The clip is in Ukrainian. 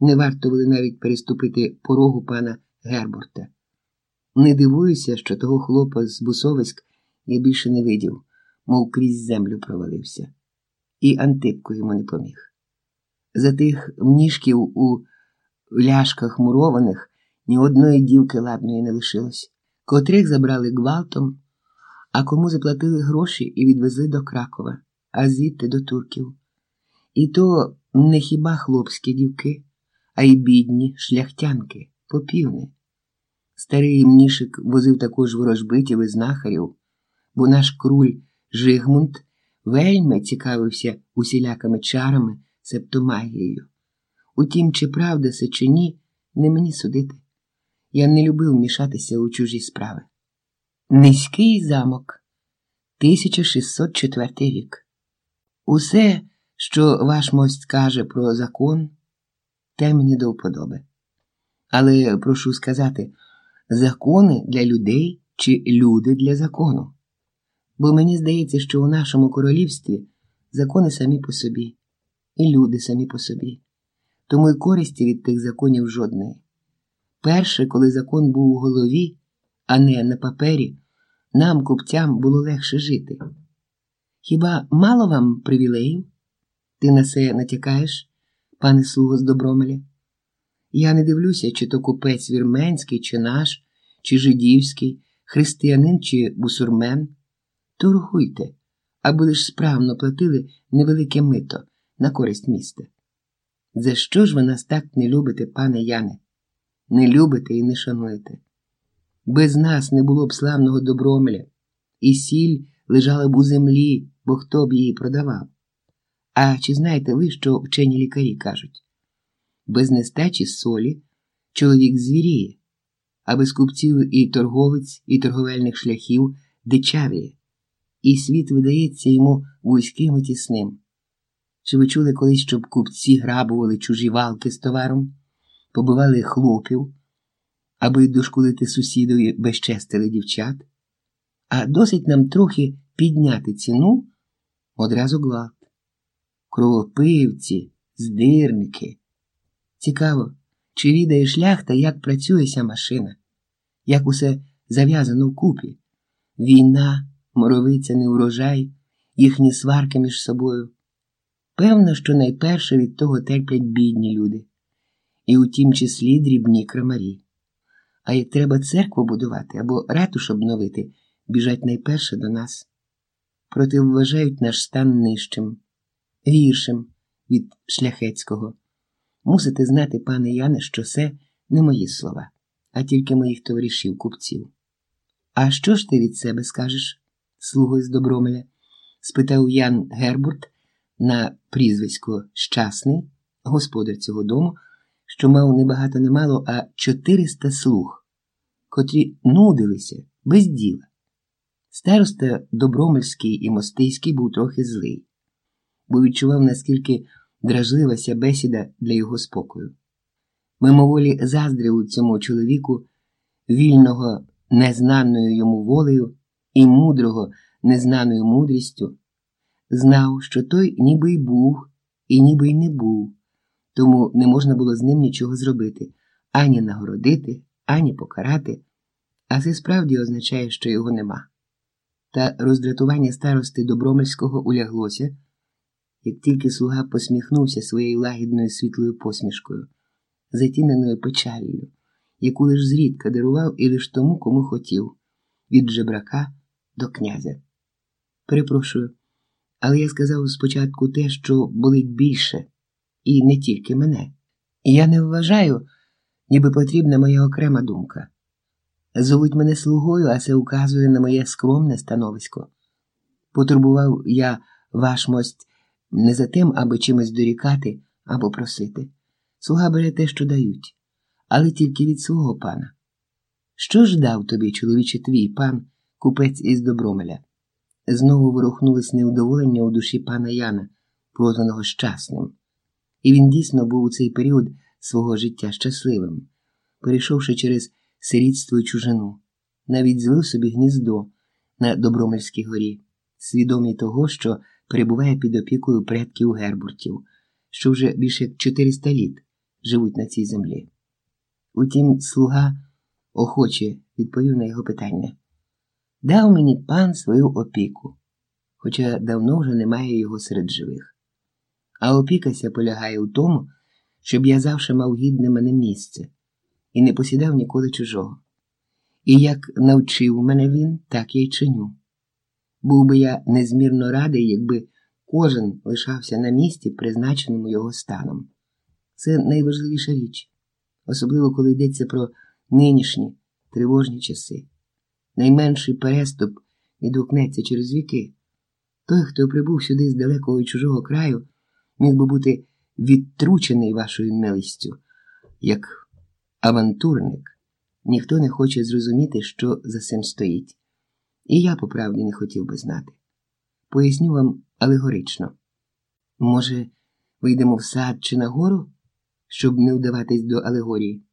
Не варто було навіть переступити порогу пана Гербурта. Не дивуюся, що того хлопа з бусовиськ я більше не видів, мов крізь землю провалився, і Антипко йому не поміг. За тих мніжків у ляшках мурованих ні одної дівки ладної не лишилось, котрих забрали гвалтом, а кому заплатили гроші і відвезли до Кракова, а звідти до турків. І то не хіба хлопські дівки, а й бідні шляхтянки, попівни. Старий мнішик возив також ворожбитів і знахарів, бо наш круль Жигмунд вельми цікавився усілякими чарами, септомагією. Утім, чи правда це, чи ні, не мені судити. Я не любив мішатися у чужі справи. Низький замок, 1604 рік. Усе, що ваш мость каже про закон, те мені до вподоби. Але прошу сказати, закони для людей чи люди для закону. Бо мені здається, що у нашому королівстві закони самі по собі, і люди самі по собі. Тому й користі від тих законів жодної. Перше, коли закон був у голові, а не на папері, нам, купцям, було легше жити. Хіба мало вам привілеїв? Ти на це натякаєш, пане слуго з Добромеля? Я не дивлюся, чи то купець вірменський, чи наш, чи жидівський, християнин чи бусурмен. Торгуйте, аби лиш справно платили невелике мито на користь міста. За що ж ви нас так не любите, пане Яне? Не любите і не шануєте? Без нас не було б славного добромеля, і сіль лежала б у землі, бо хто б її продавав. А чи знаєте ви, що вчені лікарі кажуть? Без нестачі солі чоловік звіріє, а без купців і торговець, і торговельних шляхів дичавіє, і світ видається йому вузьким і тісним. Чи ви чули колись, щоб купці грабували чужі валки з товаром, побивали хлопів, аби дошкулити сусідові безчестили дівчат? А досить нам трохи підняти ціну одразу гвалт. Кровопивці, здирники. Цікаво, чи відає шляхта, як працює ця машина, як усе зав'язано вкупі. Війна, моровиця, неурожай, їхні сварки між собою. Певно, що найперше від того терплять бідні люди, і у тім числі дрібні крамарі. А як треба церкву будувати або ратуш обновити, біжать найперше до нас. Проте вважають наш стан нижчим, гіршим від шляхетського. Мусите знати, пане Яне, що це не мої слова, а тільки моїх товаришів купців. А що ж ти від себе скажеш, слуго з Добромеля? спитав Ян Гербурт на прізвисько Щасний, господар цього дому, що мав не багато не а 400 слуг, котрі нудилися без діла. Староста Добромельський і Мостиський був трохи злий, бо відчував, наскільки дражливася бесіда для його спокою. Мимоволі заздрив у цьому чоловіку вільного незнаною йому волею і мудрого незнаною мудрістю, знав, що той ніби й був, і ніби й не був, тому не можна було з ним нічого зробити ані нагородити, ані покарати, а це справді означає, що його нема. Та роздратування старости Добромельського уляглося, як тільки слуга посміхнувся своєю лагідною світлою посмішкою, затіненою печаллю, яку лиш зрідка дарував і лиш тому, кому хотів, від жебрака до князя. Перепрошую, але я сказав спочатку те, що болить більше, і не тільки мене. І я не вважаю, ніби потрібна моя окрема думка. Зовуть мене слугою, а це указує на моє скромне становисько. Потурбував я ваш мость не за тим, аби чимось дорікати або просити. Слуга бере те, що дають, але тільки від свого пана. Що ж дав тобі, чоловіче твій пан, купець із Добромеля? Знову ворухнулось невдоволення у душі пана Яна, прозваного щасним, і він дійсно був у цей період свого життя щасливим, перейшовши через сирітство і чужину, навіть звив собі гніздо на Добромельській горі, свідомий того, що перебуває під опікою предків гербуртів, що вже більше як 400 літ живуть на цій землі. Утім, слуга охоче відповів на його питання. Дав мені пан свою опіку, хоча давно вже немає його серед живих. А опікася полягає у тому, щоб я завше мав гідне мене місце і не посідав ніколи чужого. І як навчив мене він, так я й чиню. Був би я незмірно радий, якби кожен лишався на місці, призначеному його станом. Це найважливіша річ, особливо коли йдеться про нинішні тривожні часи. Найменший переступ відгукнеться через віки. Той, хто прибув сюди з далекого і чужого краю, міг би бути відтручений вашою милістю, як авантурник. Ніхто не хоче зрозуміти, що за цим стоїть. І я по правді не хотів би знати. Поясню вам алегорично. Може, вийдемо в сад чи на гору, щоб не вдаватись до алегорії?